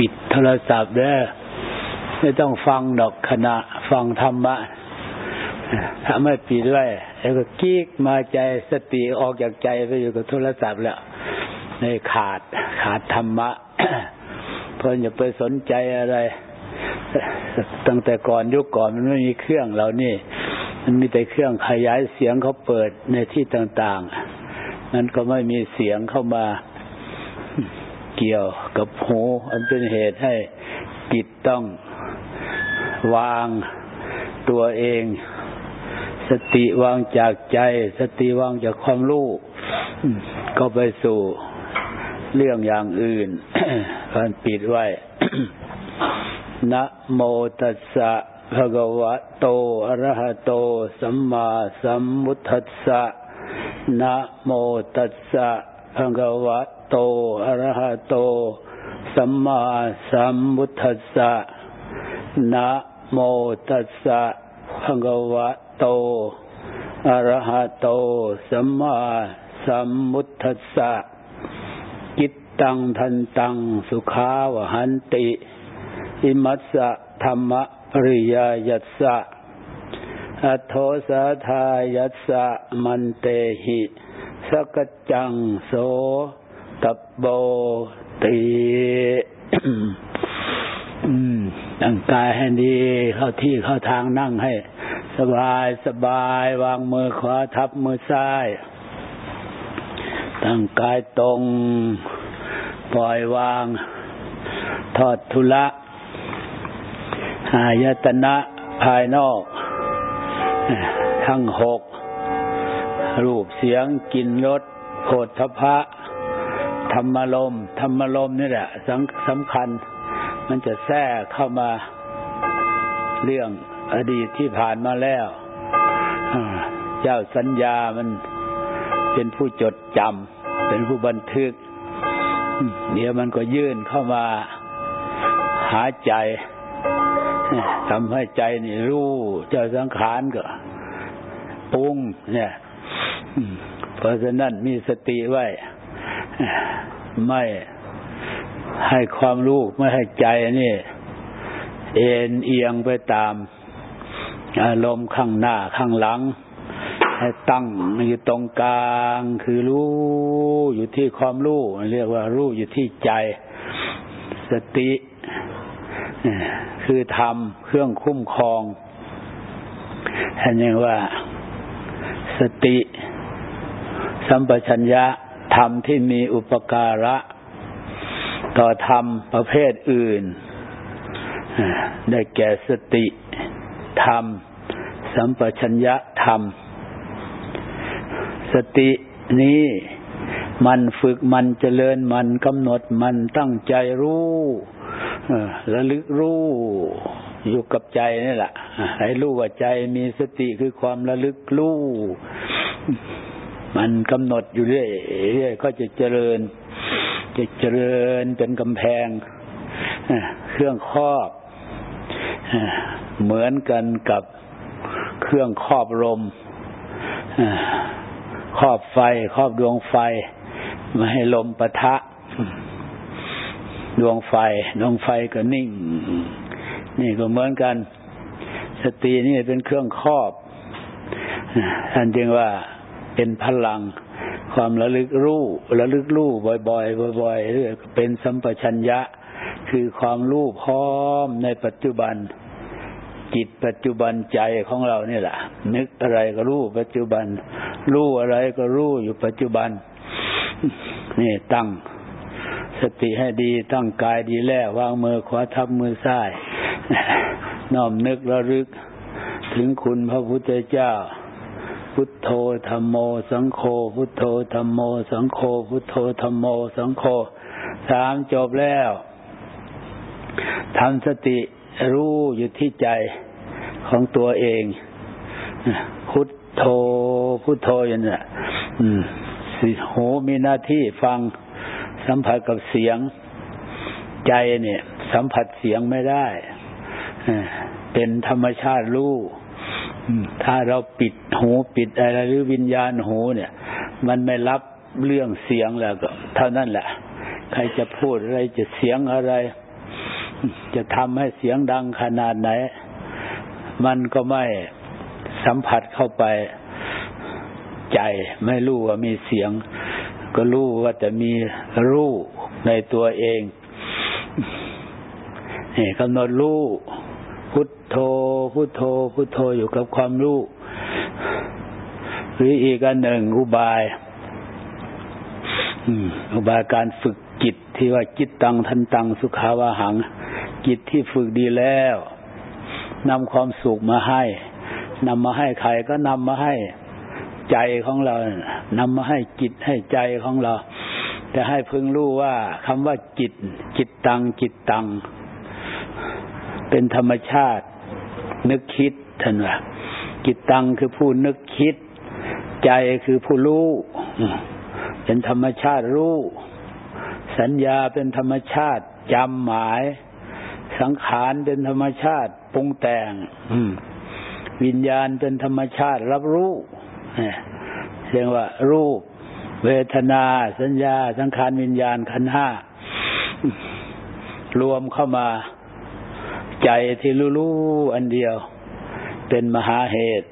ปิดโทรศัพท์เด้อไม่ต้องฟังดอกขณะฟังธรรมะถ้าไม่ปิดไว้แล้วก็กิ๊กมาใจสติออกจากใจไปอยู่กับโทรศัพท์แล้วในขาดขาดธรรมะเพราะอย่าไปสนใจอะไร ตั้งแต่ก่อนยุคก่อนมันไม่มีเครื่องเรานี่ มันมีแต่เครื่องขยายเสียงเขาเปิดในที่ต่าง ๆ นั้นก็ไม่มีเสียงเข้ามา เกี่ยวกับหูอันเป็นเหตุให้จิตต้องวางตัวเอง สติวางจากใจ สติวางจากความรู้ก็ไปสู่เรื่องอย่างอื่นการปิดไว้นะโมตัสสะภะคะวะโตอะระหะโต สัมมาสัมพุทธัสสะนะโมตัสสะภะคะวะ โตอะระหะโต สัมมาสัมพุทธัสสะนะโมตัสสะภะคะวะโตอะระหะโต สัมมาสัมพุทธัสสะกิตตังทันตัง สุขาวหันติ อิมัสสะธรรมปริยายัสสะอัโทสาทายัสสะมันเตหิสกจังโส ตับโบตีตั้งกายให้ดี เข้าที่เข้าทางนั่งให้ สบายสบาย วางมือขวาทับมือซ้าย ตั้งกายตรง ปล่อยวาง ทอดทุละอายตนะภายนอก ทั้งหก รูปเสียงกลิ่นรสโผฏฐพะ ธรรมลมธรรมลมนี่แหละสำคัญ มันจะแทรกเข้ามาเรื่องอดีตที่ผ่านมาแล้วเจ้าสัญญามันเป็นผู้จดจำเป็นผู้บันทึก เดี๋ยวมันก็ยื่นเข้ามาหาใจทำให้ใจนี่รู้ เจ้าสังขารก็ปรุงเนี่ยเพราะฉะนั้นมีสติไว้ ไม่ให้ความรู้ไม่ให้ใจนี่ เอ็นเอียงไปตาม อารมณ์ข้างหน้าข้างหลัง ให้ตั้งอยู่ตรงกลางคือรู้อยู่ที่ความรู้เรียกว่ารู้อยู่ที่ใจ สติคือทำเครื่องคุ้มครองเห็นยังว่าสติ สัมปชัญญะ ธรรมที่มีอุปการะ ต่อธรรมประเภทอื่น ได้แก่สติธรรม สัมปชัญญะธรรม สตินี้มันฝึกมันเจริญมันกำหนดมันตั้งใจรู้ระลึกรู้อยู่กับใจนี่แหละให้รู้ว่าใจมีสติคือความระลึกรู้ มันกำหนดอยู่เรื่อยเรื่อยก็จะเจริญ จะเจริญเป็นกำแพงเครื่องครอบเหมือนกันกับเครื่องครอบลมครอบไฟครอบดวงไฟมาให้ลมปะทะ ดวงไฟ ดวงไฟก็นิ่ง นี่ก็เหมือนกัน สตินี่เป็นเครื่องครอบท่านจึงว่า เป็นพลัง ความระลึกรู้ระลึกรู้บ่อยๆบ่อยๆเรื่อยเป็นสัมปชัญญะ คือความรู้พร้อมในปัจจุบัน จิตปัจจุบันใจของเราเนี่ยแหละนึกอะไรก็รู้ปัจจุบัน รู้อะไรก็รู้อยู่ปัจจุบัน นี่ตั้งสติให้ดีตั้งกายดีแล้ววางมือขวาทับมือซ้ายน้อมนึกระลึก ถึงคุณพระพุทธเจ้า พุทโธธรรมโม สังโฆ พุทโธธรรมโม สังโฆ พุทโธธรรมโม สังโฆ สามจบแล้วทำสติรู้อยู่ที่ใจของตัวเอง พุทโธ พุทโธอย่างนี้สิหูมีหน้าที่ฟังสัมผัสกับเสียง ใจเนี่ย สัมผัสเสียงไม่ได้ เป็นธรรมชาติรู้ ถ้าเราปิดหูปิดอะไรหรือวิญญาณหูเนี่ย มันไม่รับเรื่องเสียงแล้วก็ เท่านั้นแหละ ใครจะพูดอะไรจะเสียงอะไร จะทำให้เสียงดังขนาดไหน มันก็ไม่สัมผัสเข้าไปใจไม่รู้ว่ามีเสียง ก็รู้ว่าจะมีรู้ในตัวเองนี่กำหนดรู้ โธพุทโธพุทโธอยู่กับความรู้ หรืออีกอันหนึ่งอุบายอุบายการฝึกจิตที่ว่าจิตตังทันตังสุขาวาหัง จิตที่ฝึกดีแล้วนำความสุขมาให้นำมาให้ใครก็นำมาให้ใจของเรานำมาให้จิตให้ใจของเรา แต่ให้พึงรู้ว่าคำว่าจิต จิตตังจิตตัง เป็นธรรมชาติ นึกคิดท่านว่าจิตตังคือผู้นึกคิด ใจคือผู้รู้เป็นธรรมชาติรู้ สัญญาเป็นธรรมชาติจำหมาย สังขารเป็นธรรมชาติปรุงแต่งวิญญาณเป็นธรรมชาติรับรู้เรียกว่า รูป เวทนา สัญญา สังขารวิญญาณขันห้ารวมเข้ามา ใจที่รู้ๆอันเดียว เป็นมหาเหตุ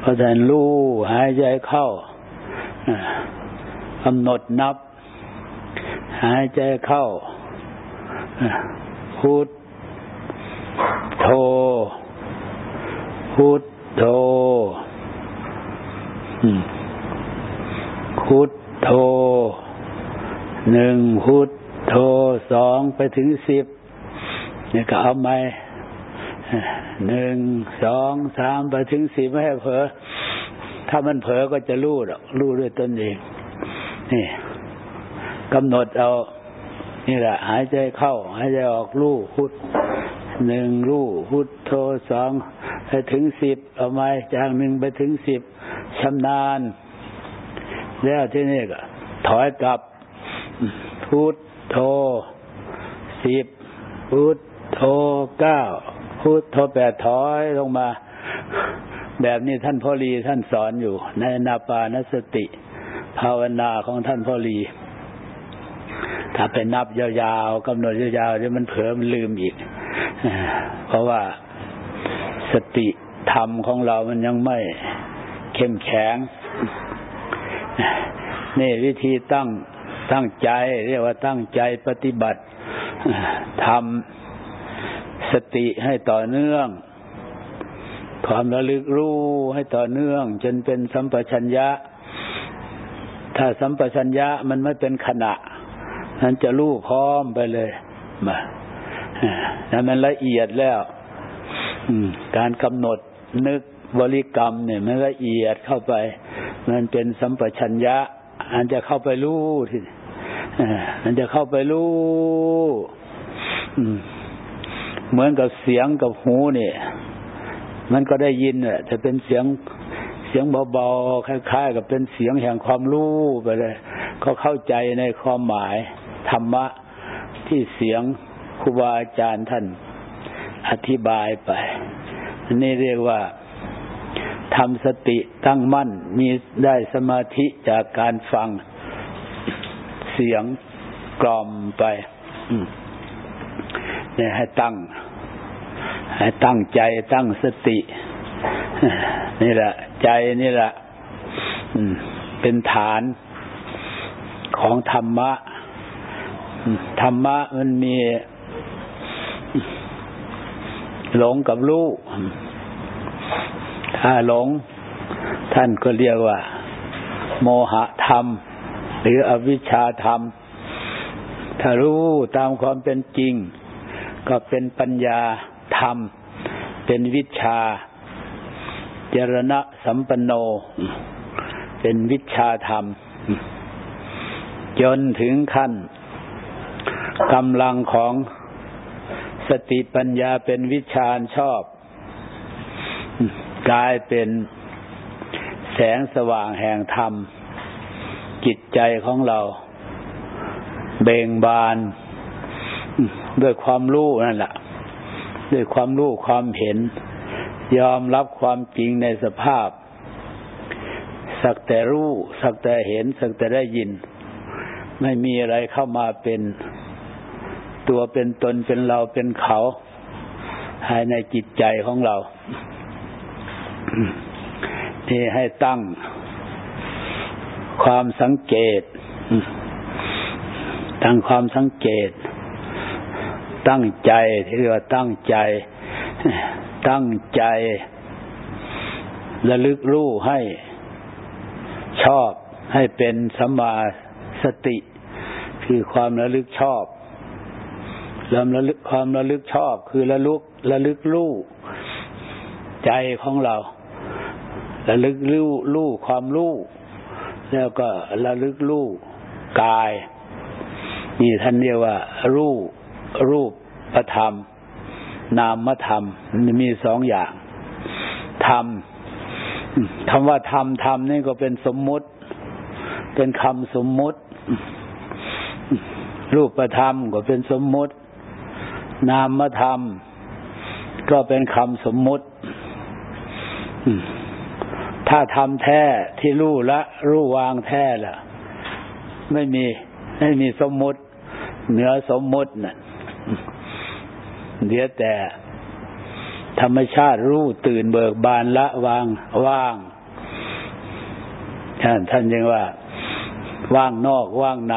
เพราะฉะนั้นรู้หายใจเข้ากำหนดนับ หายใจเข้าพุทโธพุทโธพุทโธหนึ่งพุทโธสองไปถึงสิบ เนี่ยก็เอาไหมหนึ่งสองสามไปถึงสิบไม่ให้เผลอถ้ามันเผลอก็จะรู้หรอกรู้ด้วยตนเอง นี่กำหนดเอา นี่แหละ หายใจเข้า หายใจออกรู้พุทหนึ่งรู้พุทโธสองไปถึงสิบเอาไหมจากหนึ่งไปถึงสิบชำนาญ แล้วที่นี่ก็ ถอยกลับพุทโธสิบพุท โธเก้าพุทโธแปดถอยลงมา แบบนี้ท่านพ่อรีท่านสอนอยู่ ในนาปานสติ ภาวนาของท่านพ่อรีถ้าไปนับยาวๆกำหนดยาวๆเดี๋ยวมันเผลอมันลืมอีก เพราะว่าสติธรรมของเรามันยังไม่เข้มแข็ง นี่วิธีตั้งตั้งใจ เรียกว่าตั้งใจปฏิบัติทำ สติให้ต่อเนื่อง ความระลึกรู้ให้ต่อเนื่อง จนเป็นสัมปชัญญะ ถ้าสัมปชัญญะมันไม่เป็นขณะ นั้นจะรู้พร้อมไปเลยมาแล้วมันละเอียดแล้วการกำหนดนึกบริกรรมเนี่ยมันละเอียดเข้าไป มันเป็นสัมปชัญญะ อันจะเข้าไปรู้ที่มันจะเข้าไปรู้ เหมือนกับเสียงกับหูเนี่ย มันก็ได้ยินอะจะเป็นเสียงเสียงเบาๆคล้ายๆ กับเป็นเสียงแห่งความรู้ไปเลยก็เข้าใจในความหมายธรรมะที่เสียงครูบาอาจารย์ท่านอธิบายไปนี่เรียกว่าทำสติตั้งมั่นมีได้สมาธิจากการฟังเสียงกล่อมไปเนี่ยให้ตั้ง ตั้งใจตั้งสติ นี่แหละ ใจนี่แหละเป็นฐานของธรรมะ ธรรมะมันมีหลงกับรู้ถ้าหลง ท่านก็เรียกว่า โมหะธรรม หรืออวิชชาธรรม ถ้ารู้ตามความเป็นจริง ก็เป็นปัญญา รรม เป็นวิชาเจรณะสัมปันโน เป็นวิชาธรรม จนถึงขั้นกำลังของสติปัญญาเป็นวิชาชอบ กลายเป็นแสงสว่างแห่งธรรม จิตใจของเรา เบ่งบาน ด้วยความรู้นั่นแหละ ด้วยความรู้ความเห็น ยอมรับความจริงในสภาพ สักแต่รู้ สักแต่เห็น สักแต่ได้ยิน ไม่มีอะไรเข้ามาเป็นตัวเป็นตนเป็นเราเป็นเขาภายในจิตใจของเรา ที่ให้ตั้งความสังเกตตั้งความสังเกต ตั้งใจที่เรียกว่าตั้งใจ ตั้งใจระลึกรู้ให้ชอบให้เป็นสัมมาสติ คือความระลึกชอบความระลึกความระลึกชอบคือระลึกระลึกรู้ใจของเรา ระลึกรู้รู้ความรู้แล้วก็ระลึกรู้กาย นี่ท่านเรียกว่ารูป รูปประธรรม นามธรรมมีสองอย่างธรรมคำว่าธรรมธรรมนี่ก็เป็นสมมุติ เป็นคำสมมุติ รูปประธรรมก็เป็นสมมุติ นามธรรม ก็เป็นคำสมมุติ ถ้าทำแท้ที่รู้ละ รู้วางแท้ละไม่มี ไม่มีสมมุติ เหนือสมมุตินะ่ะ เดี๋ยวแต่ธรรมชาติรู้ตื่นเบิกบานละวางว่างท่านท่านยังว่า ว่างนอกว่างใน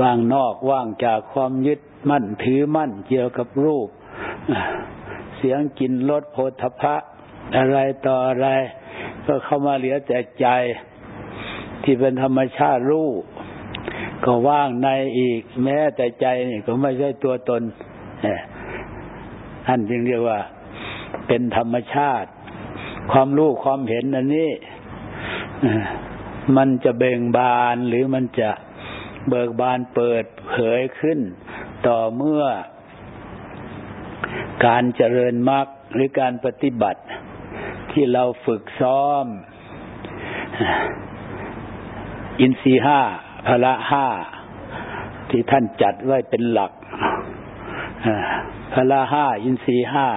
ว่างนอกว่างจากความยึดมั่นถือมั่นเกี่ยวกับรูป เสียงกินรสโพธพะ อะไรต่ออะไร ก็เข้ามาเหลือแต่ใจที่เป็นธรรมชาติรู้ ก็ว่างในอีก แม้แต่ใจนี่ก็ไม่ใช่ตัวตนท่านจึงเรียกว่า เป็นธรรมชาติ ความรู้ความเห็นอันนี้มันจะเบ่งบานหรือมันจะเบิกบานเปิดเผยขึ้น ต่อเมื่อ การเจริญมรรคหรือการปฏิบัติ ที่เราฝึกซ้อม อินทรีห้า พละห้าที่ท่านจัดไว้เป็นหลักพละห้าอินทรีห้า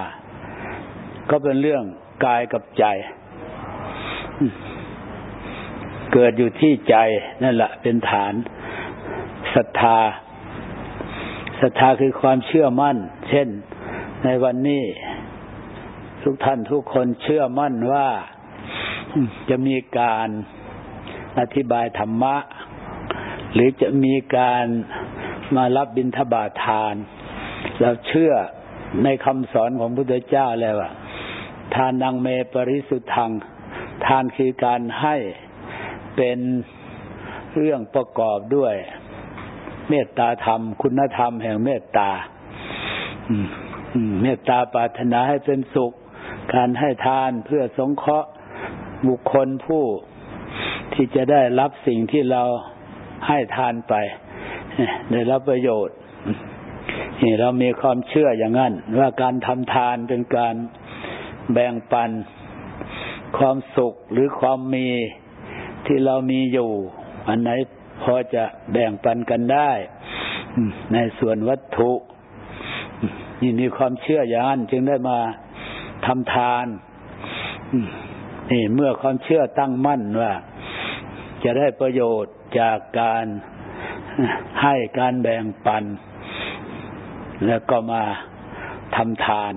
ก็เป็นเรื่องกายกับใจ เกิดอยู่ที่ใจนั่นแหละเป็นฐานศรัทธาศรัทธาคือความเชื่อมั่น เช่น ในวันนี้ทุกท่านทุกคนเชื่อมั่นว่าจะมีการอธิบายธรรมะ หรือจะมีการมารับบิณฑบาตทาน เราเชื่อในคำสอนของพระพุทธเจ้าแล้วว่าทานนังเมปริสุทธัง ทานคือการให้เป็นเรื่องประกอบด้วย เมตตาธรรม คุณธรรมแห่งเมตตาเมตตาปรารถนาให้เป็นสุข การให้ทานเพื่อสงเคราะห์บุคคลผู้ที่จะได้รับสิ่งที่เรา ให้ทานไปได้รับประโยชน์นี่เรามีความเชื่ออย่างนั้น ว่าการทำทานเป็นการแบ่งปันความสุขหรือความมีที่เรามีอยู่ อันไหนพอจะแบ่งปันกันได้ ในส่วนวัตถุนี่มีความเชื่ออย่างนั้นจึงได้มาทำทานนี่เมื่อความเชื่อตั้งมั่นว่า จะได้ประโยชน์ จากการให้การแบ่งปัน แล้วก็มาทำทาน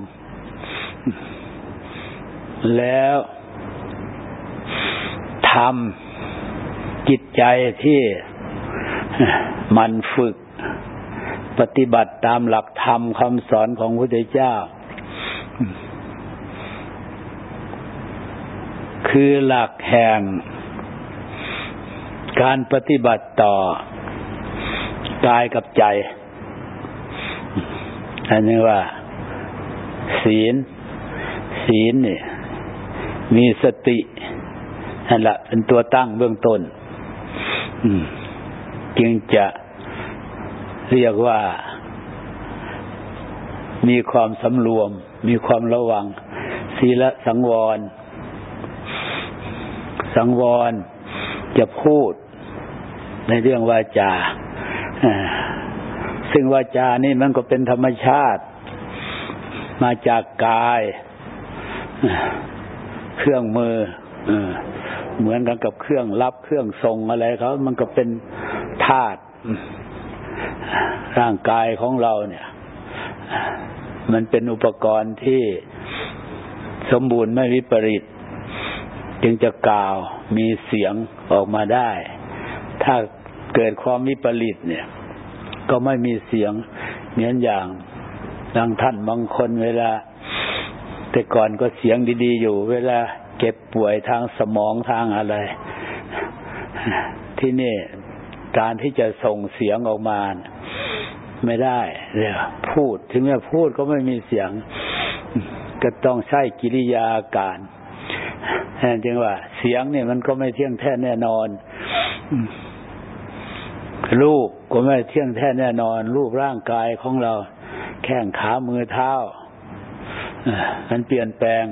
แล้วทำจิตใจที่มันฝึกปฏิบัติตามหลักธรรมคำสอนของพระพุทธเจ้า คือหลักแห่ง การปฏิบัติต่อกายกับใจ อันนี้ว่า ศีล ศีลนี่มีสตินั่นแหละเป็นตัวตั้งเบื้องต้นจึงจะเรียกว่า มีความสำรวม มีความระวัง ศีลสังวร สังวร จะพูดในเรื่องวาจาซึ่งวาจานี่มันก็เป็นธรรมชาติ มาจากกาย เครื่องมือเหมือนกันกับเครื่องรับเครื่องทรงอะไรเขามันก็เป็นธาตุร่างกายของเราเนี่ย มันเป็นอุปกรณ์ที่สมบูรณ์ไม่วิปริต จึงจะกล่าวมีเสียงออกมาได้ ถ้าเกิดความวิปริตเนี่ย ก็ไม่มีเสียงเหมือนอย่างดังท่านบางคนเวลา แต่ก่อนก็เสียงดี ๆ อยู่ เวลาเก็บป่วยทางสมองทางอะไร ที่นี่การที่จะส่งเสียงออกมา ไม่ได้เนี่ยพูด ถึงแม้พูดก็ไม่มีเสียง ก็ต้องใช้กิริยาการ จึงว่า เสียงเนี่ยมันก็ไม่เที่ยงแท้แน่นอนรูปก็ไม่เที่ยงแท้แน่นอน รูปร่างกายของเรา แข้งขามือเท้ามันเปลี่ยนแปลง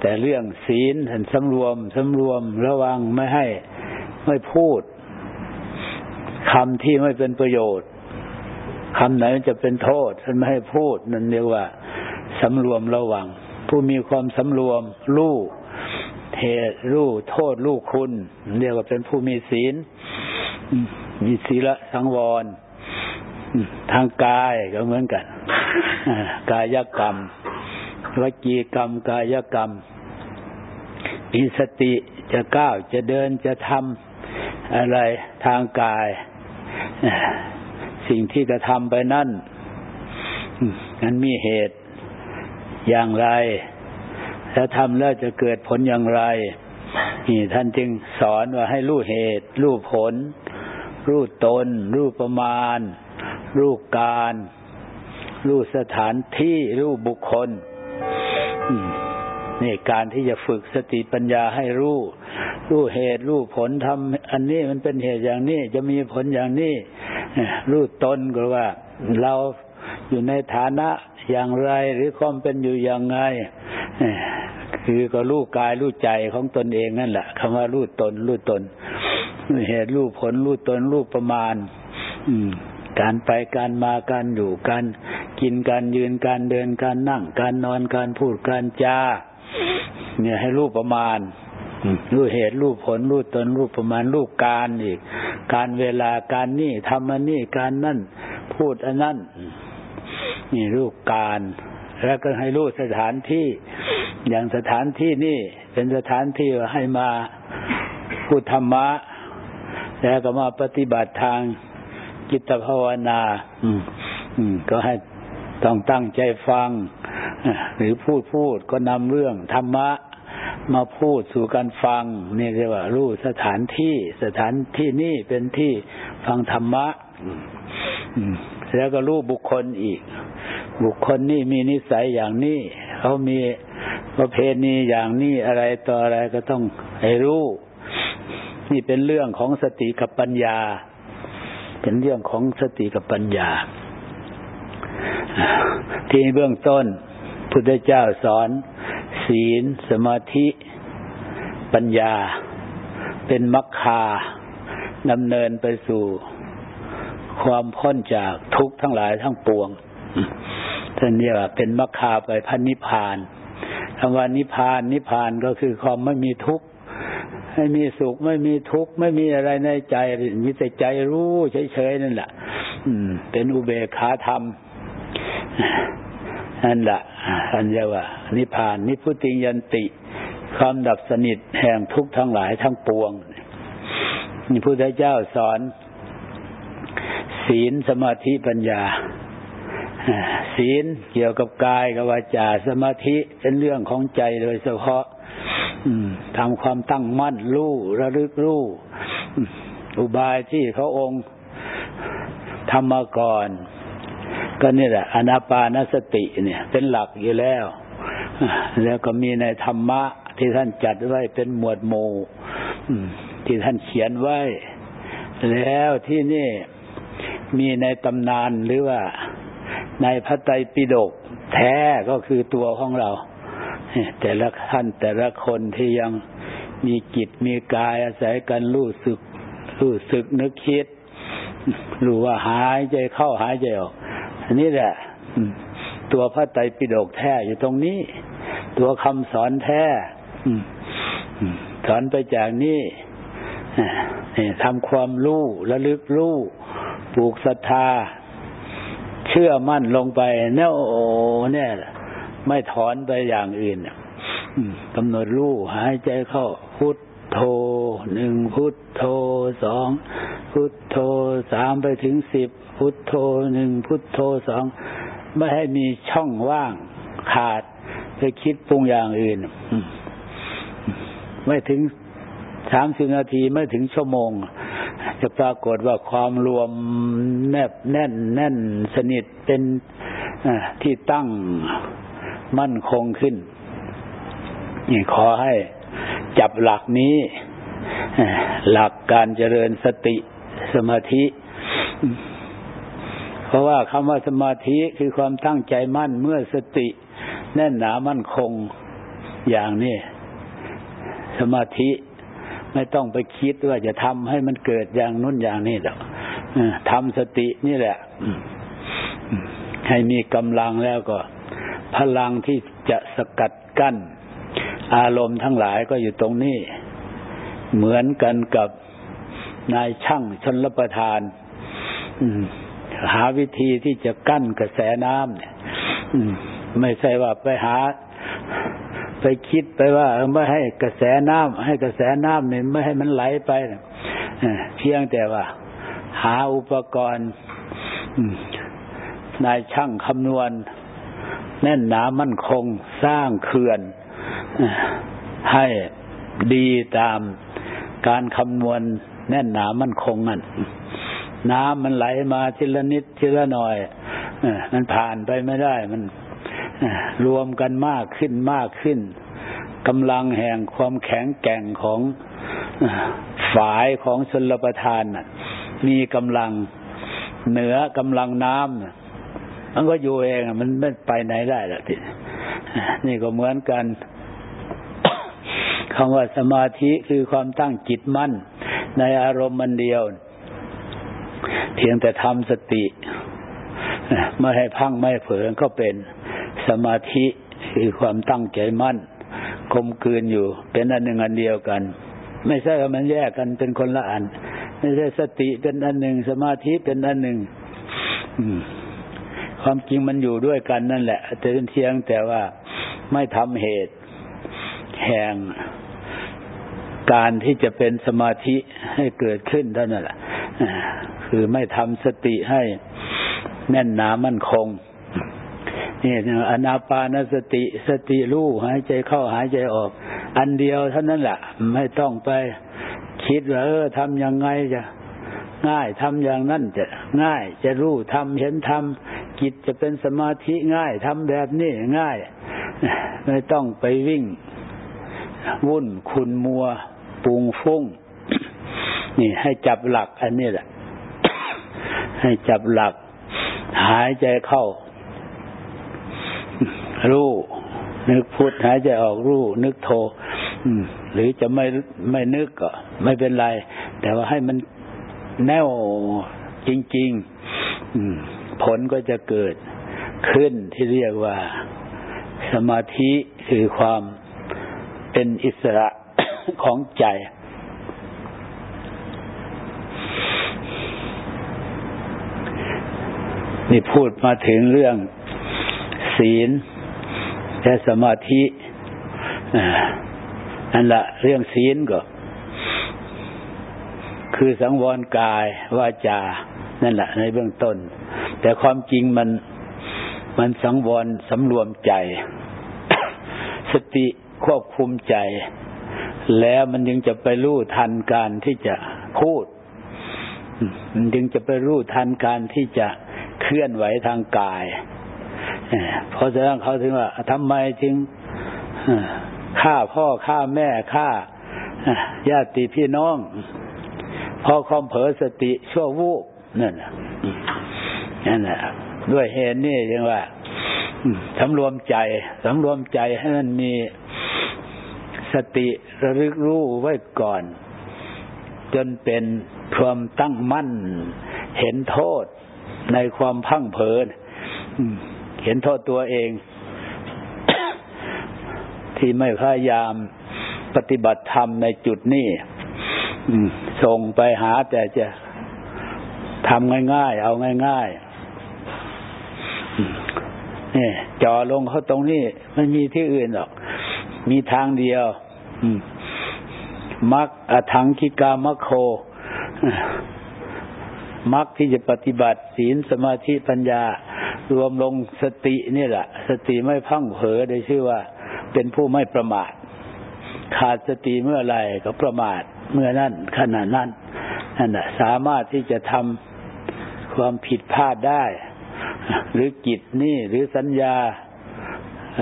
แต่เรื่องศีลท่านสำรวมสำรวมระวังไม่ให้ไม่พูดคำที่ไม่เป็นประโยชน์คำไหนจะเป็นโทษท่านไม่ให้พูดนั่นเรียกว่าสำรวมระวัง ผู้มีความสำรวมรู้เหตุรู้โทษรู้คุณ เรียกว่าเป็นผู้มีศีล มีศีลสังวร ทางกายก็เหมือนกัน กายกรรมวจีกรรม กายกรรม มีสติจะก้าวจะเดินจะทำอะไรทางกาย สิ่งที่กระทำไปนั่นนั้นมีเหตุ อย่างไรถ้าทำแล้วจะเกิดผลอย่างไรนี่ท่านจึงสอนว่าให้รู้เหตุ รู้ผล รู้ตน รู้ประมาณ รู้การ รู้สถานที่ รู้บุคคลนี่การที่จะฝึกสติปัญญาให้รู้ รู้เหตุ รู้ผลทำอันนี้มันเป็นเหตุอย่างนี้ จะมีผลอย่างนี้ รู้ตนก็ว่า เรา อยู่ในฐานะอย่างไรหรือความเป็นอยู่อย่างไงคือก็รู้กายรู้ใจของตนเองนั่นแหละคำว่ารู้ตนรู้ตนรู้เหตุรู้ผลรู้ตนรู้ประมาณ อืมการไปการมาการอยู่การกินการยืนการเดินการนั่ง การนอนการพูดการจาเนี่ยให้รู้ประมาณรู้เหตุรู้ผลรู้ตนรู้ประมาณรู้การอีก การเวลาการนี่ทำอันนี้การนั่น พูดอันนั้น นี่รู้การแล้วก็ให้รู้สถานที่ อย่างสถานที่นี่เป็นสถานที่ให้มาพูดธรรมะ แล้วก็มาปฏิบัติทางจิตภาวนา อืม อืม ก็ให้ต้องตั้งใจฟัง หรือพูดพูดก็นำเรื่องธรรมะ มาพูดสู่การฟัง นี่เรียกว่ารู้สถานที่ สถานที่นี่เป็นที่ฟังธรรมะแล้วก็รู้บุคคลอีก บุคคลนี่มีนิสัยอย่างนี้เขามีประเพณีอย่างนี้อะไรต่ออะไรก็ต้องให้รู้ นี่เป็นเรื่องของสติกับปัญญา เป็นเรื่องของสติกับปัญญา ที่เบื้องต้นพุทธเจ้าสอน ศีล สมาธิ ปัญญา เป็นมรรคาดำเนินไปสู่ความพ้นจากทุกข์ทั้งหลายทั้งปวง ท่านเรียกว่าเป็นมรรคาไปพันนิพพานคำว่านิพพานนิพพานก็คือความไม่มีทุกข์ไม่มีสุขไม่มีทุกข์ไม่มีอะไรในใจมีแต่ใจรู้เฉยๆนั่นแหละอืม เป็นอุเบกขาธรรมนั่นแหละอันเรียกว่า นิพพาน นิพุติยันติ ความดับสนิทแห่งทุกข์ทั้งหลายทั้งปวงนี่พุทธเจ้าสอน ศีลสมาธิปัญญา ศีลเกี่ยวกับกายกับวาจาสมาธิเป็นเรื่องของใจโดยเฉพาะทำความตั้งมั่นรู้ระลึกรู้อุบายที่เขาองค์ทำมาก่อน ก็นี่แหละอนาปานสติเนี่ย เป็นหลักอยู่แล้ว แล้วก็มีในธรรมะ ที่ท่านจัดไว้เป็นหมวดหมู่ที่ท่านเขียนไว้ แล้วที่นี่มีในตำนานหรือว่า ในพระไตรปิฎกแท้ก็คือตัวของเรา แต่ละท่านแต่ละคนที่ยังมีจิตมีกายอาศัยกันรู้สึกรู้สึกนึกคิดรู้ว่าหายใจเข้าหายใจออกอันนี้แหละ ตัวพระไตรปิฎกแท้อยู่ตรงนี้ ตัวคำสอนแท้สอนไปจากนี้ทำความรู้ระลึกรู้ผูกศรัทธา เชื่อมั่นลงไปแน่โอเนี่ยไม่ถอนไปอย่างอื่นกำหนดรู้หายใจเข้าพุทโธหนึ่งพุทโธสองพุทโธสามไปถึงสิบพุทโธหนึ่งพุทโธสองไม่ให้มีช่องว่างขาดไปคิดปรุงอย่างอื่น ไม่ถึงสามสิบนาทีไม่ถึงชั่วโมง จะปรากฏว่าความรวมแนบแน่นแน่นสนิทเป็นที่ตั้งมั่นคงขึ้น นี่ขอให้จับหลักนี้ หลักการเจริญสติสมาธิ เพราะว่าคำว่าสมาธิคือความตั้งใจมั่นเมื่อสติ แน่นหนามั่นคงอย่างนี้สมาธิ ไม่ต้องไปคิดว่าจะทำให้มันเกิดอย่างนู้นอย่างนี้หรอกทำสตินี่แหละให้มีกำลังแล้วก็ พลังที่จะสกัดกั้น อารมณ์ทั้งหลายก็อยู่ตรงนี้ เหมือนกันกับนายช่างชนรประทานหาวิธีที่จะกั้นกระแสน้ำเนี่ยไม่ใช่ว่าไปหา ไปคิดไปว่าไม่ให้กระแสน้ำให้กระแสน้ำเนี่ยไม่ให้มันไหลไปเพียงแต่ว่า หาอุปกรณ์นายช่างคำนวณ แน่นหนามั่นคงสร้างเขื่อนให้ดีตามการคำนวณ แน่นหนามั่นคงนั่นน้ำมันไหลมาทีละนิดทีละหน่อยมันผ่านไปไม่ได้มัน รวมกันมากขึ้นมากขึ้นกำลังแห่งความแข็งแกร่งของฝายของชลประทานมีกำลังเหนือกำลังน้ำมันก็อยู่เองมันไม่ไปไหนได้ละทีนี่ก็เหมือนกันคำว่าสมาธิคือความตั้งจิตมั่น ในอารมณ์มันเดียว เพียงแต่ทำสติ ไม่ให้พังไม่เผลอก็เป็น สมาธิคือความตั้งใจมั่นคมคืนอยู่ เป็นอันหนึ่งอันเดียวกัน ไม่ใช่ว่ามันแยกกันเป็นคนละอัน ไม่ใช่สติเป็นอันหนึ่ง สมาธิเป็นอันหนึ่งความจริงมันอยู่ด้วยกันนั่นแหละแต่เป็นเทียงแต่ว่าไม่ทำเหตุ แห่งการที่จะเป็นสมาธิให้เกิดขึ้นเท่านั้นแหละคือไม่ทำสติให้แน่นหนามั่นคง นี่อนาปานสติสติรู้หายใจเข้าหายใจออก อันเดียวเท่านั้นแหละไม่ต้องไปคิดว่าเออทำยังไงจะง่ายทำอย่างนั้นจะง่ายจะรู้ทำเห็นทำจิตจะเป็นสมาธิง่ายทำแบบนี้ง่าย ไม่ต้องไปวิ่ง วุ่นคุณมัวปุงฟุ้งนี่ให้จับหลักอันนี้แหละ ให้จับหลัก หายใจเข้า รู้ นึกพุทหายใจออกรู้ นึกโทหรือจะไม่ไม่นึกก็ไม่เป็นไร แต่ว่าให้มันแน่วจริงๆผลก็จะเกิดขึ้นที่เรียกว่า สมาธิคือความเป็นอิสระของใจนี่พูดมาถึงเรื่องศีล และสมาธินั่นละเรื่องศีลก็ คือสังวรกายวาจา นั่นแหละในเบื้องต้น แต่ความจริงมันมันสังวรสำรวมใจ สติควบคุมใจ แล้วมันยังจะไปรู้ทันการที่จะพูด มันยังจะไปรู้ทันการที่จะเคลื่อนไหวทางกาย เพราะฉะนั้นเขาถึงว่าทำไมจึงฆ่าพ่อฆ่าแม่ฆ่าญาติพี่น้องพอความเผลอสติชั่ววูบนั่นนั่นแหละด้วยเหตุนี่ยังว่าสำรวมใจสำรวมใจให้มันมีสติระลึกรู้ไว้ก่อน จนเป็นความตั้งมั่น เห็นโทษในความพังเพลิน เห็นโทษตัวเอง ที่ไม่พยายามปฏิบัติธรรมในจุดนี้ส่งไปหาแต่จะทำง่าย ๆ เอาง่ายๆนี่จ่อลงเขาตรงนี้ไม่มีที่อื่นหรอก มีทางเดียวมักอทังคิกามโคมักที่จะปฏิบัติศีลสมาธิปัญญา รวมลงสตินี่แหละ สติไม่พังเผลอได้ชื่อว่า เป็นผู้ไม่ประมาท ขาดสติเมื่อไรก็ประมาทเมื่อนั้นขณะนั้นนั่นแหะสามารถที่จะทำความผิดพลาดได้ หรือกิจนี่หรือสัญญา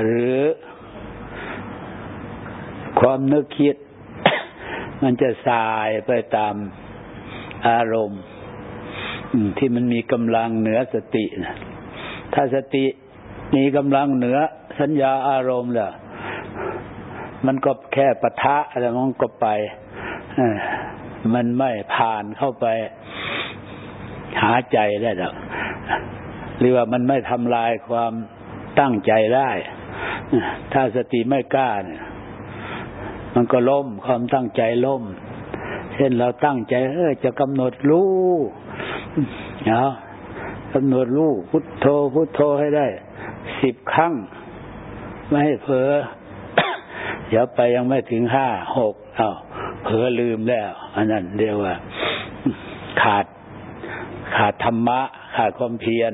หรือความนึกคิด มันจะสายไปตามอารมณ์ที่มันมีกำลังเหนือสตินะ ถ้าสติมีกำลังเหนือสัญญาอารมณ์แหละมันก็แค่ปะทะอะไรมันก็ไปมันไม่ผ่านเข้าไปหาใจได้หรอกหรือว่ามันไม่ทำลายความตั้งใจได้ ถ้าสติไม่กล้าเนี่ย มันก็ล้มความตั้งใจล้มเช่นเราตั้งใจ เออจะกำหนดรู้เนาะ กำหนดรู้พุทโธพุทโธให้ได้สิบครั้ง ไม่ให้เผลอเดี๋ยวไปยังไม่ถึงห้าหกเอาเผลอลืมแล้ว อันนั้นเรียกว่า ขาด ขาดธรรมะ ขาดความเพียร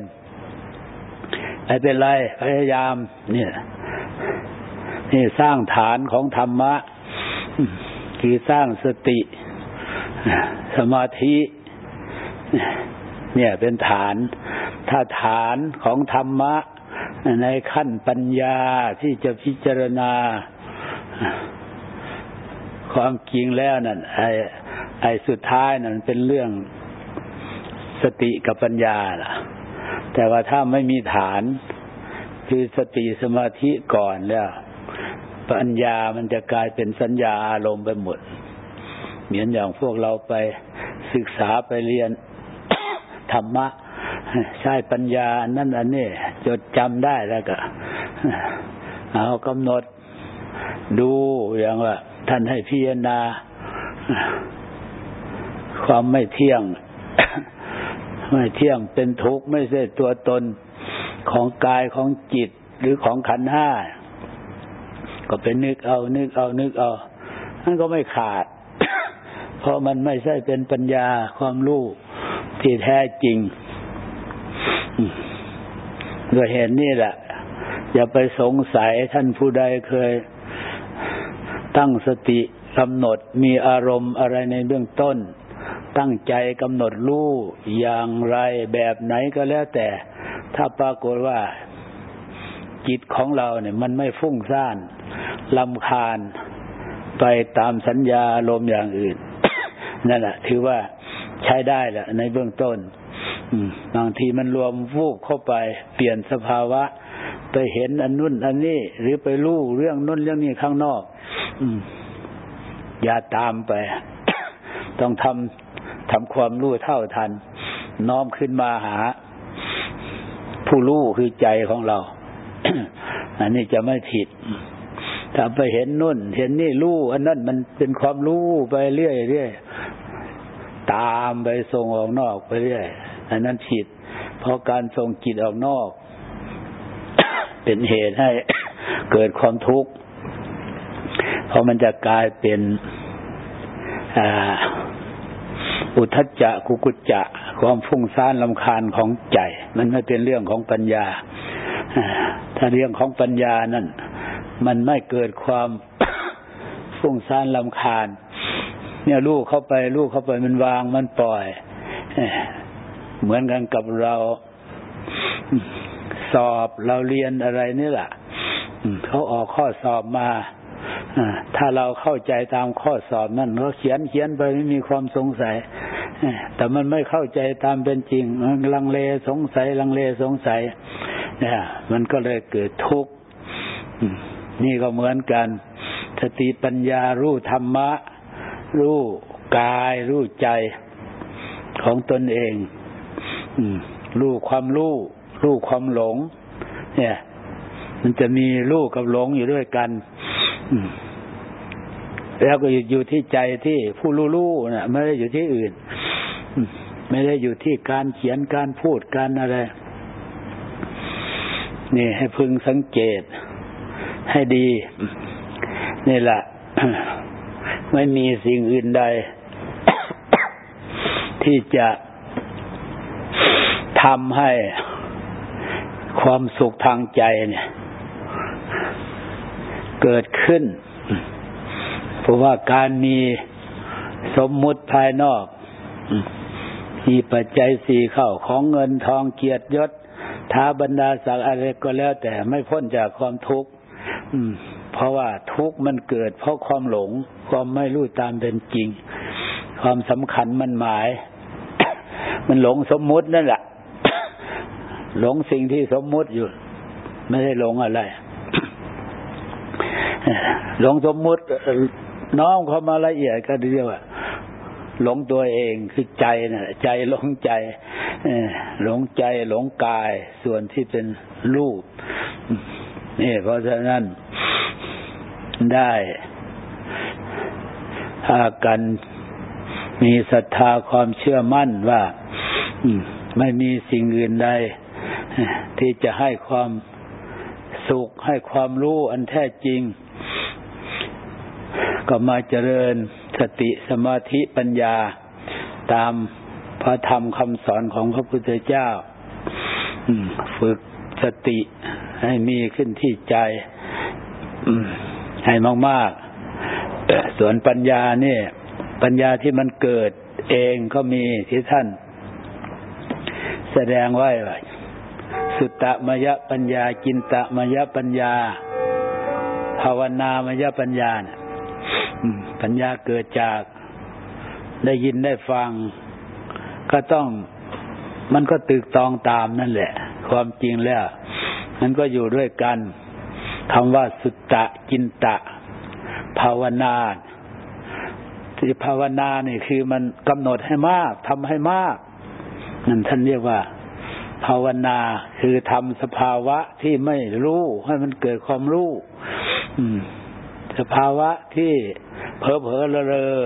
ไม่เป็นไรพยายาม เนี่ย นี่สร้างฐานของธรรมะ คือสร้างสติ สมาธิ เนี่ยเป็นฐาน ถ้าฐานของธรรมะ ในขั้นปัญญาที่จะพิจารณา ความจริงแล้วนั่นไอ้ไอ้สุดท้ายนั่นเป็นเรื่องสติกับปัญญาล่ะ แต่ว่าถ้าไม่มีฐาน คือสติสมาธิก่อนแล้ว ปัญญามันจะกลายเป็นสัญญาอารมณ์ไปหมด เหมือนอย่างพวกเราไปศึกษาไปเรียน ธรรมะ ใช้ปัญญานั่นอันนี้จดจำได้แล้วก็เอากำหนดดูอย่างว่า ท่านให้พิจารณา ความไม่เที่ยง ไม่เที่ยงเป็นทุกข์ไม่ใช่ตัวตนของกายของจิตหรือของขันห้าก็เป็นนึกเอา นึกเอา นึกเอานั่นก็ไม่ขาด เพราะมันไม่ใช่เป็นปัญญาความรู้ ที่แท้จริงด้วยเหตุนี้แหละ อย่าไปสงสัยท่านผู้ใดเคยตั้งสติกำหนดมีอารมณ์อะไรในเบื้องต้น ตั้งใจกำหนดรู้อย่างไรแบบไหนก็แล้วแต่ ถ้าปรากฏว่าจิตของเราเนี่ย มันไม่ฟุ้งซ่านลำคาญไปตามสัญญาอารมณ์อย่างอื่น นั่นแหละถือว่า ใช้ได้แหละในเบื้องต้นบางทีมันรวมวูบเข้าไปเปลี่ยนสภาวะ ไปเห็นอันนุ่นอันนี้ หรือไปรู้เรื่องนุ่นเรื่องนี้ข้างนอก อืม อย่าตามไป ต้องทำทำความรู้เท่าทัน น้อมขึ้นมาหา ผู้รู้คือใจของเรา อันนี้จะไม่ผิด ถ้าไปเห็นนุ่น เห็นนี่รู้อันนั้นมันเป็นความรู้ไปเรื่อยเรื่อย ตามไปส่งออกนอกไปเรื่อยอันนั้นผิด เพราะการส่งจิตออกนอก เป็นเหตุให้เกิดความทุกข์ เพราะมันจะกลายเป็นอุทจจะกุกุจจะความฟุ้งซ่านลำคาญของใจ มันไม่เป็นเรื่องของปัญญา ถ้าเรื่องของปัญญานั่นมันไม่เกิดความฟุ้งซ่านลำคาญ เนี่ยลูกเข้าไปลูกเข้าไปมันวางมันปล่อย เหมือนกันกับเราสอบเราเรียนอะไรนี่แหละเขาออกข้อสอบมาถ้าเราเข้าใจตามข้อสอบนั่นเขาเขียนเขียนไปไม่มีความสงสัยแต่มันไม่เข้าใจตามเป็นจริงลังเลสงสัย ลังเลสงสัยเนี่ยมันก็เลยเกิดทุกข์นี่ก็เหมือนกันสติปัญญารู้ธรรมะ รู้กายรู้ใจของตนเองรู้ความรู้รู้ความหลง เนี่ย มันจะมีรู้กับหลงอยู่ด้วยกันแล้วก็อยู่ที่ใจที่ผู้รู้รู้นะไม่ได้อยู่ที่อื่นไม่ได้อยู่ที่การเขียนการพูดการอะไรนี่ให้พึงสังเกตให้ดี นี่แหละ ไม่มีสิ่งอื่นใด ที่จะทำให้ความสุขทางใจเนี่ย เกิดขึ้น เพราะว่าการมีสมมุติภายนอกมีปัจจัยสี่เข้าของเงินทองเกียรติยศท้าบรรดาศักดิ์อะไรก็แล้วแต่ไม่พ้นจากความทุกข์ เพราะว่าทุกข์มันเกิด เพราะความหลง ความไม่รู้ตามเป็นจริง ความสำคัญมันหมาย มันหลงสมมุตินั่นแหละหลงสิ่งที่สมมุติอยู่ ไม่ได้หลงอะไรหลงสมมุติน้อมเข้ามาละเอียดก็เรียกว่า หลงตัวเองคือใจนะ่ะ ใจหลงใจหลงใจหลงกาย ส่วนที่เป็นรูปนี่เพราะฉะนั้น ได้ถ้ากันมีศรัทธาความเชื่อมั่นว่าไม่มีสิ่งอื่นใด ที่จะให้ความสุขให้ความรู้อันแท้จริง ก็มาเจริญสติสมาธิปัญญาตามพระธรรมคำสอนของพระพุทธเจ้าฝึกสติให้มีขึ้นที่ใจ ให้มากๆ ส่วนปัญญาเนี่ย ปัญญาที่มันเกิดเองก็มีที่ท่าน แสดงไว้ว่าสุตตมยปัญญาจินตมยปัญญา ภาวนามยปัญญาเนี่ยปัญญาเกิดจากได้ยินได้ฟัง ก็ต้องมันก็ตึกตองตามนั่นแหละ ความจริงแล้ว มันก็อยู่ด้วยกัน คำว่าสุตตะจินตะ ภาวนาที่ภาวนาเนี่ยคือมันกำหนดให้มากทำให้มากนั่นท่านเรียกว่า ภาวนาคือทำสภาวะที่ไม่รู้ให้มันเกิดความรู้สภาวะที่เผลอเผลอเลอ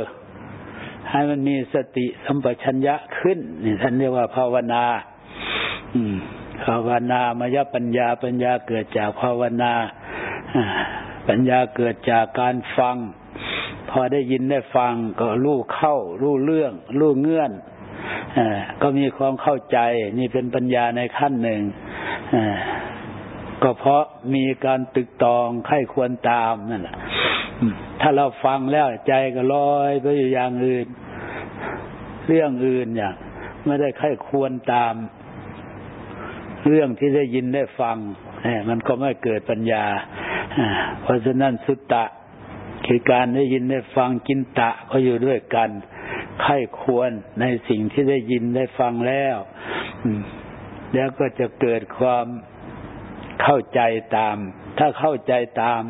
ให้มันมีสติสัมปชัญญะขึ้นนี่ท่านเรียกว่าภาวนาอืมภาวนามายปัญญาปัญญาเกิดจากภาวนา ปัญญาเกิดจากการฟัง พอได้ยินได้ฟังก็รู้เข้า รู้เรื่อง รู้เงื่อนก็มีความเข้าใจนี่เป็นปัญญาในขั้นหนึ่งก็เพราะมีการตึกตองไข้ควรตามนั่นแหละถ้าเราฟังแล้วใจก็ลอยไปอยู่อย่างอื่น เรื่องอื่นอย่างไม่ได้ไข้ควรตาม เรื่องที่ได้ยินได้ฟังมันก็ไม่เกิดปัญญา เพราะฉะนั้นสุตตะคือการได้ยินได้ฟังกินตะก็อยู่ด้วยกันไข้ควรในสิ่งที่ได้ยินได้ฟังแล้วแล้วก็จะเกิดความเข้าใจตาม ถ้าเข้าใจตาม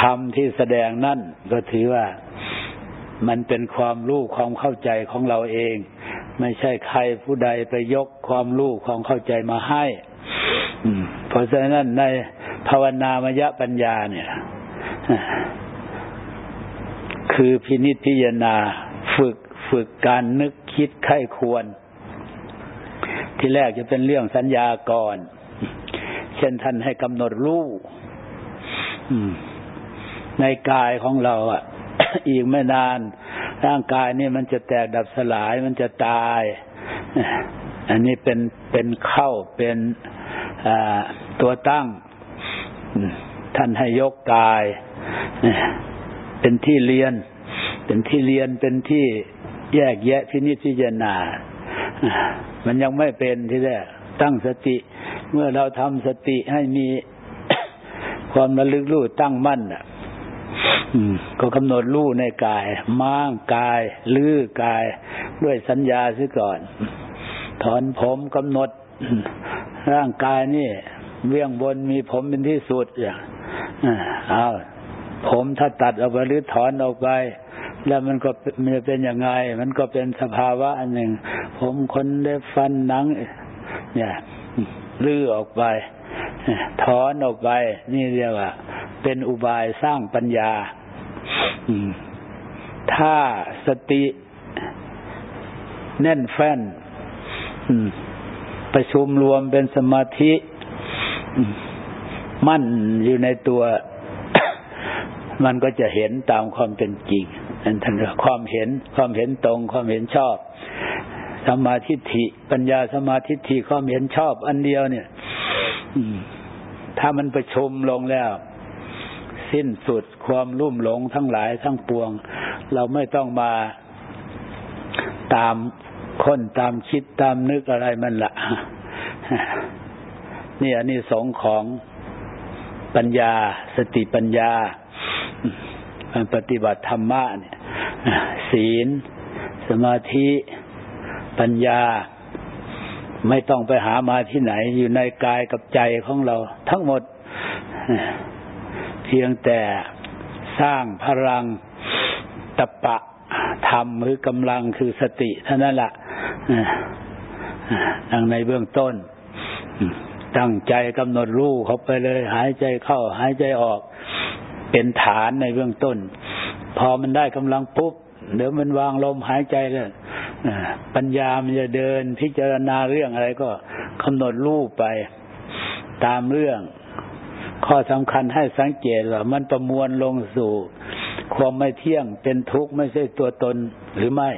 ธรรมที่แสดงนั่นก็ถือว่ามันเป็นความรู้ความเข้าใจของเราเอง ไม่ใช่ใครผู้ใดไปยกความรู้ความเข้าใจมาให้เพราะฉะนั้นใน ภาวนามยปัญญาเนี่ย คือพินิจพิจารณาฝึกฝึกการนึกคิดไข้ควร ที่แรกจะเป็นเรื่องสัญญาก่อน เช่นท่านให้กำหนดรู้ในกายของเราอะ อีกไม่นาน ร่างกายนี่มันจะแตกดับสลายมันจะตาย อันนี้เป็นเป็นเข้าเป็นตัวตั้ง ท่านให้ยกกาย เป็นที่เรียน เป็นที่เรียนเป็นที่แยกแยะพินิจพิจารณา มันยังไม่เป็นที่แรกตั้งสติ เมื่อเราทำสติให้มีความระลึกรู้ตั้งมั่นอะก็กำหนดรู้ในกาย ม้างกาย ลื้อกาย ด้วยสัญญาซะก่อน ถอนผมกำหนด ร่างกายนี่ เวียงบนมีผมเป็นที่สุดอย่างอ้าวผมถ้าตัดออกไปหรือถอนออกไป แล้วมันก็มันจะเป็นยังไง มันก็เป็นสภาวะอันหนึ่ง ผมคนได้ฟันหนัง เนี่ยลื้อออกไปถอนออกไป นี่เรียกว่า เป็นอุบายสร้างปัญญาถ้าสติ แน่นแฟ้นประชุมรวมเป็นสมาธิ มั่นอยู่ในตัว มันก็จะเห็นตามความเป็นจริงนั่นท่านความเห็นความเห็นตรง ความเห็นชอบสมาธิิปัญญาสมาธิิความเห็นชอบ อันเดียวเนี่ยถ้ามันประชุมลงแล้ว สิ้นสุดความรุ่มหลงทั้งหลายทั้งปวง เราไม่ต้องมาตามคนตามคิดตามนึกอะไรมันละ นี่อันนี้สองของปัญญา สติปัญญาปฏิบัติธรรมะเนี่ยศีล สมาธิ ปัญญา ไม่ต้องไปหามาที่ไหน อยู่ในกายกับใจของเรา ทั้งหมด เพียงแต่สร้างพลังตะปะธรรมหรือกำลังคือสติเท่านั้นแหละดังในเบื้องต้น ตั้งใจกำหนดรู้เข้าไปเลย หายใจเข้า หายใจออก เป็นฐานในเบื้องต้น พอมันได้กำลังปุ๊บเดี๋ยวมันวางลมหายใจเลยปัญญามันจะเดินพิจารณาเรื่องอะไรก็กำหนดรูปไปตามเรื่อง ข้อสำคัญให้สังเกตว่ามันประมวลลงสู่ ความไม่เที่ยงเป็นทุกข์ไม่ใช่ตัวตนหรือไม่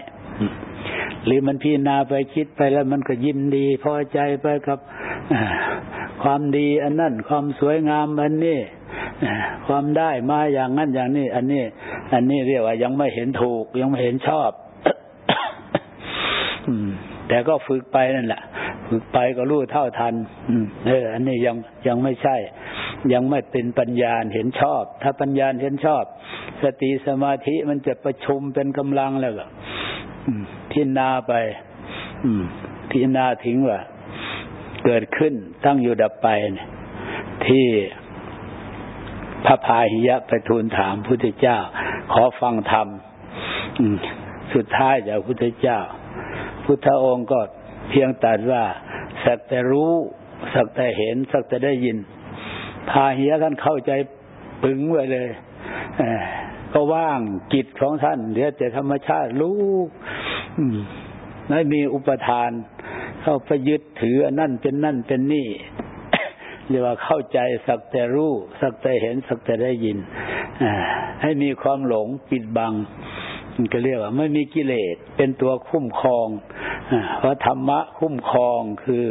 หรือมันพิจารณาไปคิดไปแล้วมันก็ยินดี พอใจไปกับ ความดีอันนั้นความสวยงามอันนี้ความได้มาอย่างนั้นอย่างนี้ อันนี้ อันนี้เรียกว่ายังไม่เห็นถูกยังไม่เห็นชอบแต่ก็ฝึกไปนั่นแหละฝึกไปก็รู้เท่าทันเออ อันนี้ยังยังไม่ใช่ ยังไม่เป็นปัญญาเห็นชอบ ถ้าปัญญาเห็นชอบ สติสมาธิมันจะประชุมเป็นกำลังแล้วก็พิจารณาไปพิจารณาทิ้งว่า เกิดขึ้นตั้งอยู่ดับไปที่พระพาหิยะไปทูลถามพุทธเจ้า ขอฟังธรรมสุดท้ายจากพุทธเจ้า พุทธองค์ก็เพียงตัดว่า สักแต่รู้ สักแต่เห็น สักแต่ได้ยิน พาหียะท่านเข้าใจปึงไว้เลยก็ว่างกิจของท่านเหลือแต่ธรรมชาติรู้ไม่มีอุปทาน เข้าไปยึดถือนั่นเป็นนั่นเป็นนี่เรียกว่าเข้าใจสักแต่รู้ สักแต่เห็นสักแต่ได้ยินให้มีความหลงปิดบังมันก็เรียกว่าไม่มีกิเลสเป็นตัวคุ้มครองเพราะธรรมะคุ้มครองคือ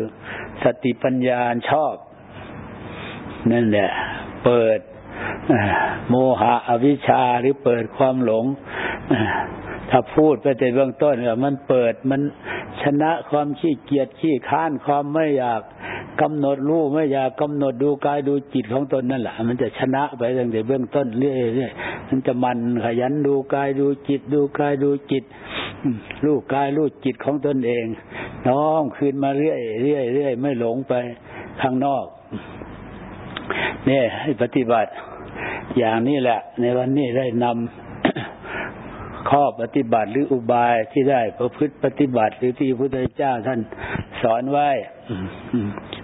สติปัญญาชอบ นั่นแหละ เปิดโมหะอวิชชาหรือเปิดความหลงถ้าพูดไปแต่เบื้องต้นมันเปิดมัน ชนะความขี้เกียจขี้ค้านความไม่อยากกำหนดรู้ไม่อยากกำหนดดูกายดูจิตของตนนั่นแหละมันจะชนะไปตั้งแต่เบื้องต้นเรื่อยๆมันจะมันขยันดูกายดูจิต ดูกายดูจิตรู้กายรู้จิตของตนเอง น้อมคืนมาเรื่อยเรื่อยเรื่อยไม่หลงไปข้างนอก เนี่ยให้ปฏิบัติ อย่างนี้แหละ ในวันนี้ได้นำ ข้อปฏิบัติหรืออุบายที่ได้ประพฤติปฏิบัติหรือที่พระพุทธเจ้าท่านสอนไว้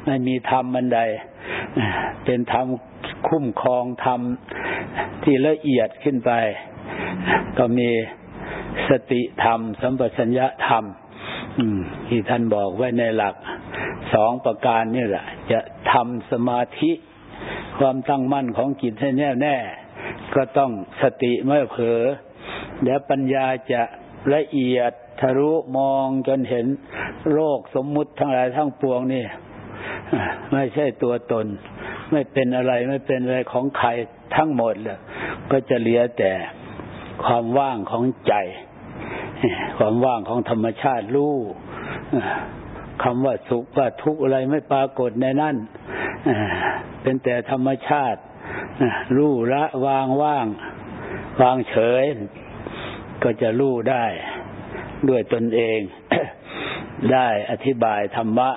ไม่มีธรรมบันใดเป็นธรรมคุ้มครองธรรมที่ละเอียดขึ้นไป ก็มีสติธรรม สัมปชัญญะธรรมที่ท่านบอกไว้ในหลักสองประการนี่แหละ จะทำสมาธิ ความตั้งมั่นของจิตให้แน่แน่ ก็ต้องสติไม่เผลอ แล้วปัญญาจะละเอียดทะลุมองจนเห็นโลกสมมุติทั้งหลายทั้งปวงนี่ไม่ใช่ตัวตน ไม่เป็นอะไรไม่เป็นอะไรของใครทั้งหมดเลยก็จะเหลือแต่ความว่างของใจ ความว่างของธรรมชาติรู้คำว่าสุขว่าทุกข์อะไรไม่ปรากฏในนั้นเป็นแต่ธรรมชาติรู้ละวางว่าง วางเฉย ก็จะรู้ได้ด้วยตนเอง ได้อธิบายธรรมะ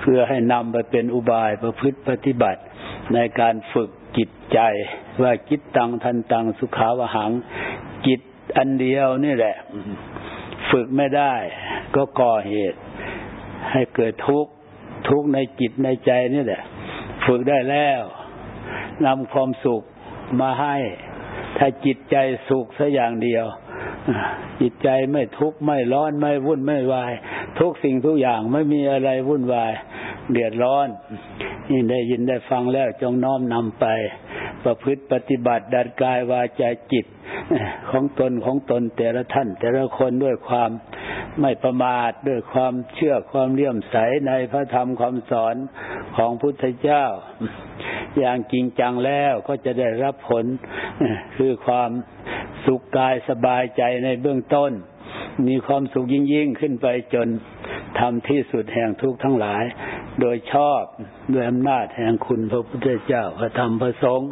เพื่อให้นำไปเป็นอุบายประพฤติปฏิบัติในการฝึกจิตใจ ว่าจิตตังทันตังสุขาวหัง จิตอันเดียวนี่แหละ ฝึกไม่ได้ ก็ก่อเหตุ ให้เกิดทุกข์ทุกข์ในจิตในใจนี่แหละ ฝึกได้แล้วนำความสุขมาให้ ถ้าจิตใจสุขสัอย่างเดียวจิตใจไม่ทุกข์ไม่ร้อนไม่วุ่นไม่วาย ทุกสิ่งทุกอย่างไม่มีอะไรวุ่นวาย เดือดร้อนนี่ได้ยินได้ฟังแล้วจงน้อมนำไป ประพฤติปฏิบัติดัดกายวาจาจิต ของตนของตนแต่ละท่าน แต่ละคนด้วยความไม่ประมาทด้วยความเชื่อความเลื่อมใสในพระธรรมคำสอนของพุทธเจ้า อย่างจริงจังแล้วก็จะได้รับผลคือความสุขกายสบายใจในเบื้องต้น มีความสุขยิ่งยิ่งขึ้นไปจนทำที่สุดแห่งทุกทั้งหลาย โดยชอบด้วยอำนาจแห่งคุณพระพุทธเจ้าพระธรรมพระสงฆ์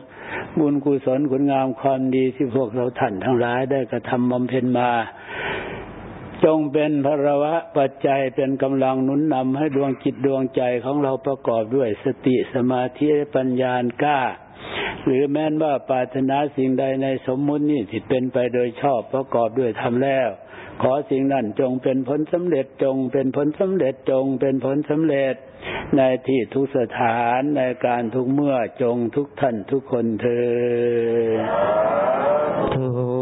บุญกุศลคุณงามความดีที่พวกเราท่านทั้งหลายได้กระทำบำเพ็ญมา จงเป็นพระวะปัจจัยเป็นกำลังนุนนำให้ดวงจิตดวงใจของเราประกอบด้วยสติสมาธิปัญญากล้า หรือแม้นว่าปรารถนาสิ่งใดในสมมุตินี่ที่เป็นไปโดยชอบประกอบด้วยธรรมแล้ว ขอสิ่งนั้นจงเป็นผลสำเร็จจงเป็นผลสำเร็จจงเป็นผลสำเร็จ ในที่ทุกสถานในการทุกเมื่อจงทุกท่านทุกคนเธอ